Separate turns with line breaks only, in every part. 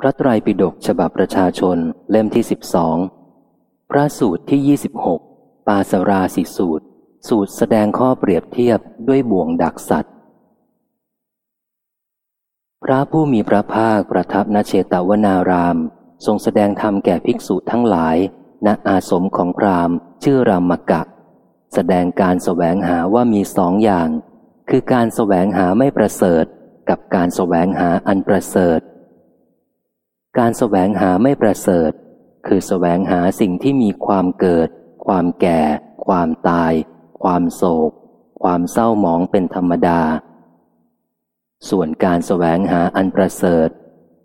พระไตรปิฎกฉบับประชาชนเล่มที่สิบสองพระสูตรที่ยี่สิบหกปาสราสิสูตร สูตรแสดงข้อเปรียบเทียบด้วยบ่วงดักสัตว์ พระผู้มีพระภาคประทับณเชตวนาราม ทรงแสดงธรรมแก่ภิกษุทั้งหลาย ณอาสมของพรามชื่อรามกะ แสดงการแสวงหาว่ามีสองอย่าง คือการแสวงหาไม่ประเสริฐ กับการแสวงหาอันประเสริฐ การแสวงหาไม่ประเสริฐ คือแสวงหาสิ่งที่มีความเกิด ความแก่ ความตาย ความโศก ความเศร้าหมองเป็นธรรมดา ส่วนการแสวงหาอันประเสริฐ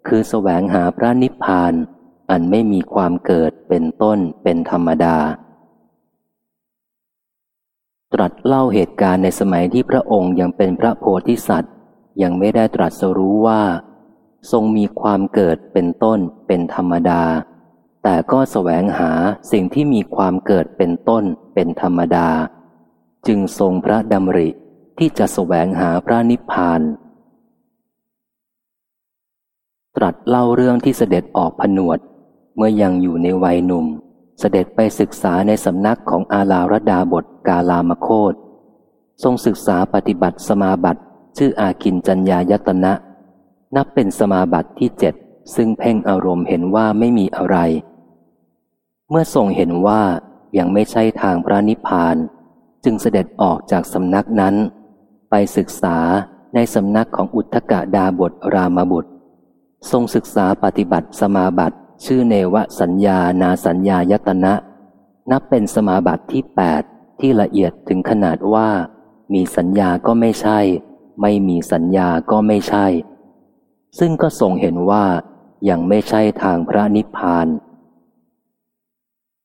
คือแสวงหาพระนิพพาน อันไม่มีความเกิดเป็นต้นเป็นธรรมดา ตรัสเล่าเหตุการณ์ในสมัยที่พระองค์ยังเป็นพระโพธิสัตว์ ยังไม่ได้ตรัสรู้ว่า ทรงมีความเกิดเป็นต้นเป็นธรรมดา แต่ก็แสวงหาสิ่งที่มีความเกิดเป็นต้นเป็นธรรมดา จึงทรงพระดำริที่จะแสวงหาพระนิพพาน ตรัสเล่าเรื่องที่เสด็จออกผนวด เมื่อยังอยู่ในวัยหนุ่ม เสด็จไปศึกษาในสำนักของอาลารดาบทกาลามโคตทรงศึกษาปฏิบัติสมาบัติ ชื่ออากินจัญญายตนะ นับเป็นสมาบัติที่เจ็ดซึ่งเพ่งอารมณ์เห็นว่าไม่มีอะไร เมื่อทรงเห็นว่ายังไม่ใช่ทางพระนิพพาน จึงเสด็จออกจากสำนักนั้น ไปศึกษาในสำนักของอุทธกดาบทรามบุตร ทรงศึกษาปฏิบัติสมาบัติชื่อเนวสัญญานาสัญญายตนะ นับเป็นสมาบัติที่แปดที่ละเอียดถึงขนาดว่า มีสัญญาก็ไม่ใช่ ไม่มีสัญญาก็ไม่ใช่ ซึ่งก็ทรงเห็นว่ายังไม่ใช่ทางพระนิพพาน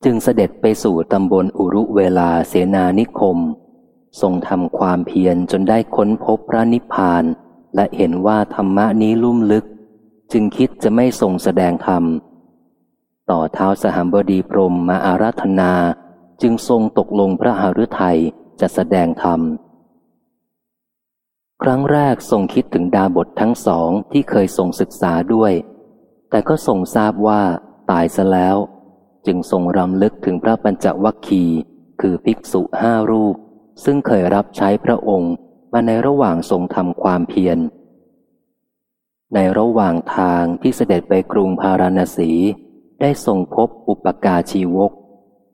จึงเสด็จไปสู่ตำบลอุรุเวลาเสนานิคม ทรงทำความเพียรจนได้ค้นพบพระนิพพาน และเห็นว่าธรรมะนี้ลุ่มลึก จึงคิดจะไม่ทรงแสดงธรรม ต่อเท้าสหบดีพรมมาอาราธนา จึงทรงตกลงพระหฤทัยจะแสดงธรรม ครั้งแรกทรงคิดถึงดาบททั้งสองที่เคยทรงศึกษาด้วย แต่ก็ทรงทราบว่าตายซะแล้ว จึงทรงรำลึกถึงพระปัญจวัคคีคือภิกษุห้ารูป ซึ่งเคยรับใช้พระองค์มาในระหว่างทรงทำความเพียร ในระหว่างทางที่เสด็จไปกรุงพาราณสี ได้ทรงพบอุปกาชีวก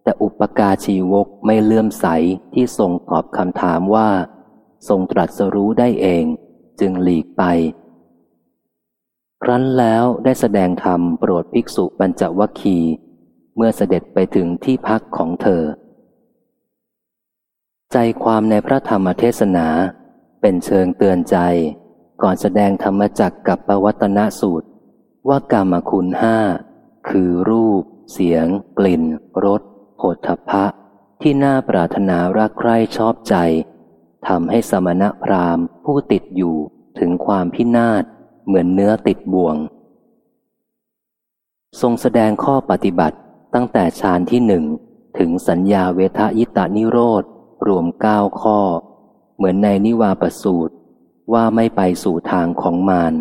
แต่อุปกาชีวกไม่เลื่อมใสที่ทรงตอบคำถามว่า ทรงตรัสรู้ได้เอง จึงหลีกไป ครั้นแล้วได้แสดงธรรมโปรดภิกษุปัญจวัคคีเมื่อเสด็จไปถึงที่พักของเธอ ใจความในพระธรรมเทศนาเป็นเชิงเตือนใจ ก่อนแสดงธรรมจักกับปวัตนสูตร ว่ากามคุณห้าคือรูป เสียง กลิ่นรสโผฏฐพะ ที่น่าปรารถนารักใคร่ชอบใจ ทำให้สมณพราหมณ์ผู้ติดอยู่ถึงความพินาศเหมือนเนื้อติดบ่วง ทรงแสดงข้อปฏิบัติตั้งแต่ฌานที่หนึ่งถึงสัญญาเวทายตานิโรธ รวมเก้าข้อ เหมือนในนิวาปสูตร ว่าไม่ไปสู่ทางของมาร